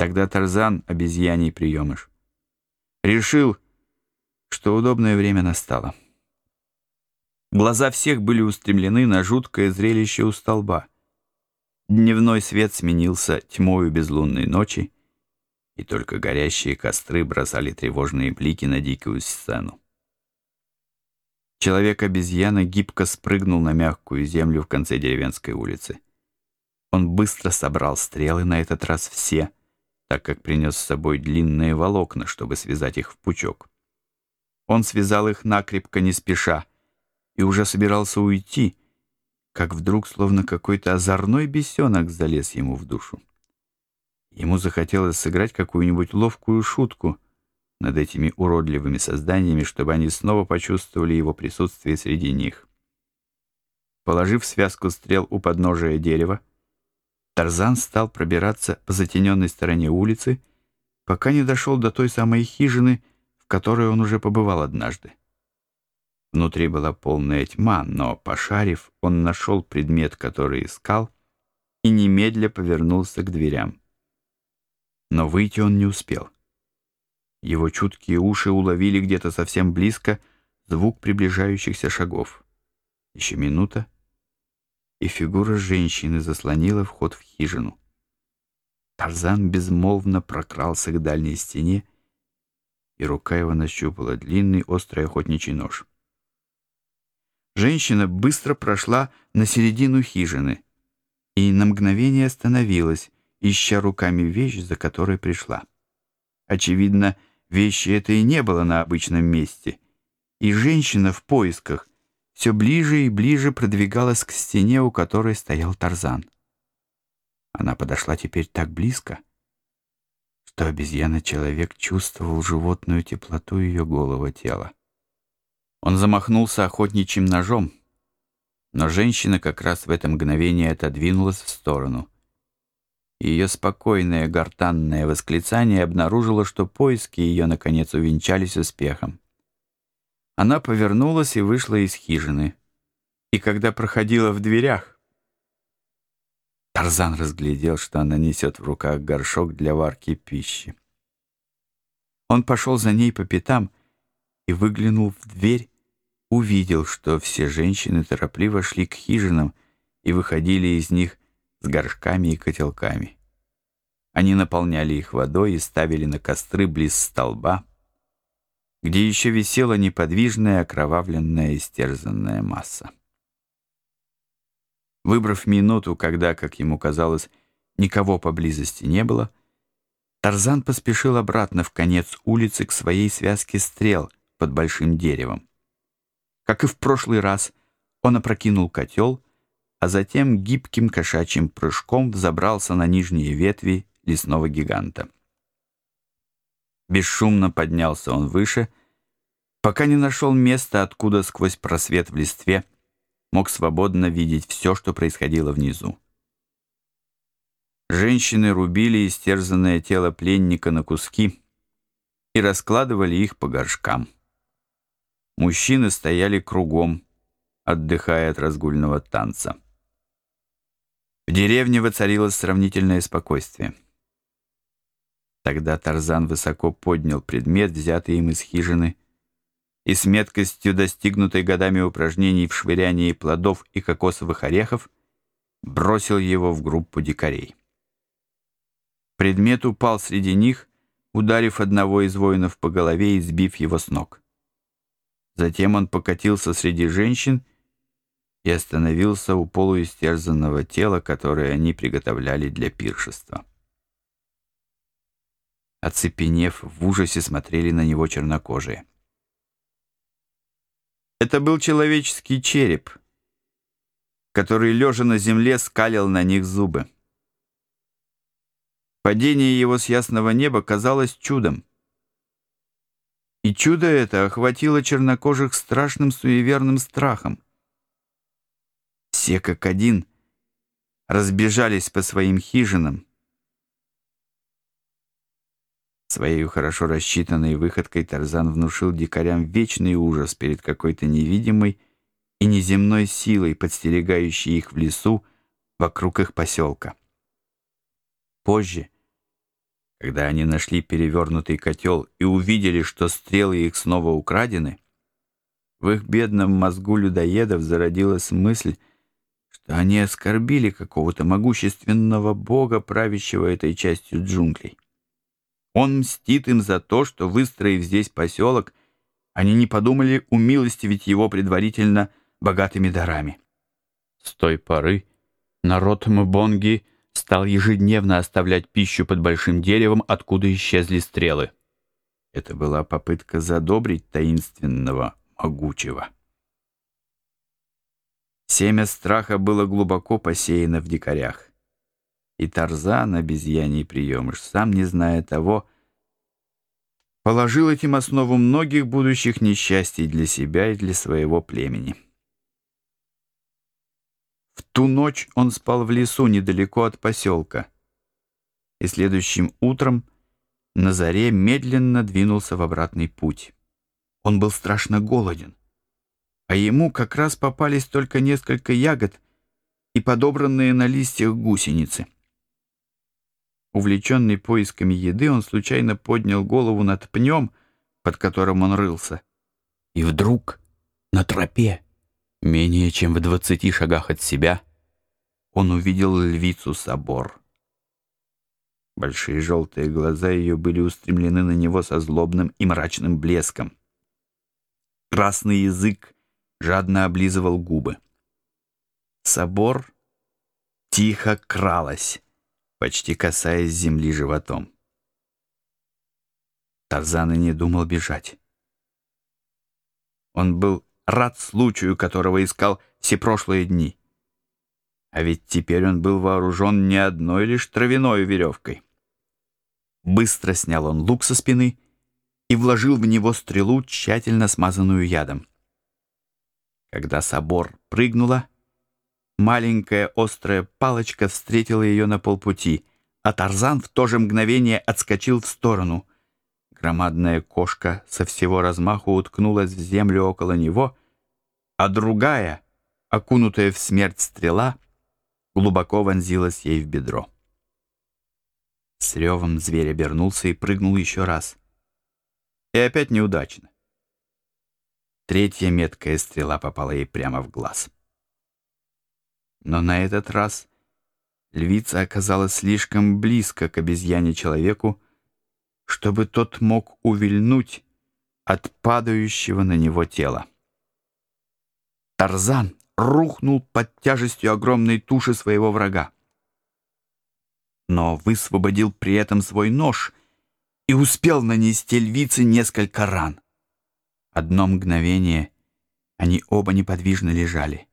Тогда Тарзан, обезьяний приемыш, решил, что удобное время настало. Глаза всех были устремлены на жуткое зрелище у столба. Дневной свет сменился тьмою безлунной ночи, и только горящие костры бросали тревожные блики на дикую сцену. Человек-обезьяна гибко спрыгнул на мягкую землю в конце деревенской улицы. Он быстро собрал стрелы, на этот раз все, так как принес с собой длинные волокна, чтобы связать их в пучок. Он связал их накрепко не спеша и уже собирался уйти, как вдруг словно какой-то озорной бесенок залез ему в душу. Ему захотелось сыграть какую-нибудь ловкую шутку — над этими уродливыми созданиями, чтобы они снова почувствовали его присутствие среди них. Положив связку стрел у подножия дерева, Тарзан стал пробираться по затененной стороне улицы, пока не дошел до той самой хижины, в которой он уже побывал однажды. Внутри была полная тьма, но, пошарив, он нашел предмет, который искал, и немедля повернулся к дверям. Но выйти он не успел. Его чуткие уши уловили где-то совсем близко звук приближающихся шагов. Еще минута, и фигура женщины заслонила вход в хижину. Тарзан безмолвно прокрался к дальней стене, и рука его нащупала длинный острый охотничий нож. Женщина быстро прошла на середину хижины и на мгновение остановилась, ища руками вещь, за которой пришла. Очевидно, Вещи это и не было на обычном месте, и женщина в поисках все ближе и ближе продвигалась к стене, у которой стоял Тарзан. Она подошла теперь так близко, что обезьяна-человек чувствовал животную теплоту ее голого тела. Он замахнулся охотничьим ножом, но женщина как раз в это мгновение отодвинулась в сторону — ее спокойное гортанное восклицание обнаружило, что поиски ее, наконец, увенчались успехом. Она повернулась и вышла из хижины. И когда проходила в дверях, Тарзан разглядел, что она несет в руках горшок для варки пищи. Он пошел за ней по пятам и, выглянул в дверь, увидел, что все женщины торопливо шли к хижинам и выходили из них с горшками и котелками. Они наполняли их водой и ставили на костры близ столба, где еще висела неподвижная, окровавленная, истерзанная масса. Выбрав минуту, когда, как ему казалось, никого поблизости не было, Тарзан поспешил обратно в конец улицы к своей связке стрел под большим деревом. Как и в прошлый раз, он опрокинул котел, а затем гибким кошачьим прыжком взобрался на нижние ветви лесного гиганта. Бесшумно поднялся он выше, пока не нашел места, откуда сквозь просвет в листве мог свободно видеть все, что происходило внизу. Женщины рубили истерзанное тело пленника на куски и раскладывали их по горшкам. Мужчины стояли кругом, отдыхая от разгульного танца. В деревне воцарилось сравнительное спокойствие. Тогда Тарзан высоко поднял предмет, взятый им из хижины, и с меткостью, достигнутой годами упражнений в швырянии плодов и кокосовых орехов, бросил его в группу дикарей. Предмет упал среди них, ударив одного из воинов по голове и сбив его с ног. Затем он покатился среди женщин и остановился у полуистерзанного тела, которое они приготовляли для пиршества. Оцепенев, в ужасе смотрели на него чернокожие. Это был человеческий череп, который, лежа на земле, скалил на них зубы. Падение его с ясного неба казалось чудом. И чудо это охватило чернокожих страшным суеверным страхом. Все как один разбежались по своим хижинам, Своей хорошо рассчитанной выходкой Тарзан внушил дикарям вечный ужас перед какой-то невидимой и неземной силой, подстерегающей их в лесу вокруг их поселка. Позже, Когда они нашли перевернутый котел и увидели, что стрелы их снова украдены, в их бедном мозгу людоедов зародилась мысль, что они оскорбили какого-то могущественного бога, правящего этой частью джунглей. Он мстит им за то, что, выстроив здесь поселок, они не подумали умилостивить его предварительно богатыми дарами. С той поры народ Мбонги стал ежедневно оставлять пищу под большим деревом, откуда исчезли стрелы. Это была попытка задобрить таинственного могучего. Семя страха было глубоко посеяно в дикарях. И Тарзан, обезьяний приемыш, сам не зная того, положил этим основу многих будущих несчастий для себя и для своего племени. В ту ночь он спал в лесу недалеко от поселка, и следующим утром на заре медленно двинулся в обратный путь. Он был страшно голоден, а ему как раз попались только несколько ягод и подобранные на листьях гусеницы. Увлеченный поисками еды, он случайно поднял голову над пнем, под которым он рылся, и вдруг на тропе Менее чем в двадцати шагах от себя он увидел львицу-собор. Большие желтые глаза ее были устремлены на него со злобным и мрачным блеском. Красный язык жадно облизывал губы. Собор тихо кралась, почти касаясь земли животом. Тарзан и не думал бежать. Он был рад случаю, которого искал все прошлые дни. А ведь теперь он был вооружен не одной лишь травяной веревкой. Быстро снял он лук со спины и вложил в него стрелу, тщательно смазанную ядом. Когда собор прыгнула, маленькая острая палочка встретила ее на полпути, а Тарзан в то же мгновение отскочил в сторону. Громадная кошка со всего размаху уткнулась в землю около него а другая, окунутая в смерть стрела, глубоко вонзилась ей в бедро. С ревом зверь обернулся и прыгнул еще раз. И опять неудачно. Третья меткая стрела попала ей прямо в глаз. Но на этот раз львица оказалась слишком близко к обезьяне-человеку, чтобы тот мог увильнуть от падающего на него тела. Тарзан рухнул под тяжестью огромной туши своего врага. Но высвободил при этом свой нож и успел нанести львице несколько ран. Одно мгновение они оба неподвижно лежали.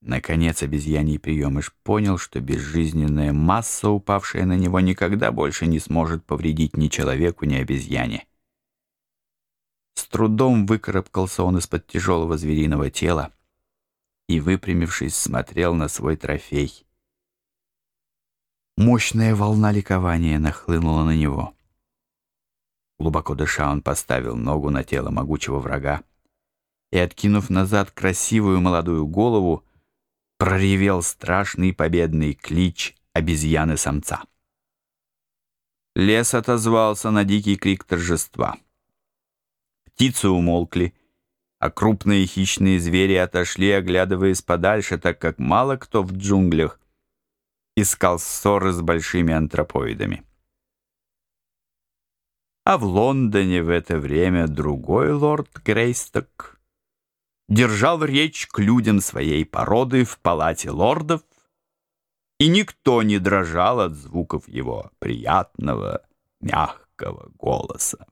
Наконец обезьяний приемыш понял, что безжизненная масса, упавшая на него, никогда больше не сможет повредить ни человеку, ни обезьяне. С трудом выкарабкался он из-под тяжелого звериного тела и, выпрямившись, смотрел на свой трофей. Мощная волна ликования нахлынула на него. Глубоко дыша, он поставил ногу на тело могучего врага и, откинув назад красивую молодую голову, проревел страшный победный клич обезьяны-самца. Лес отозвался на дикий крик торжества. Птицы умолкли, а крупные хищные звери отошли, оглядываясь подальше, так как мало кто в джунглях искал ссоры с большими антропоидами. А в Лондоне в это время другой лорд Грейсток держал речь к людям своей породы в палате лордов, и никто не дрожал от звуков его приятного, мягкого голоса.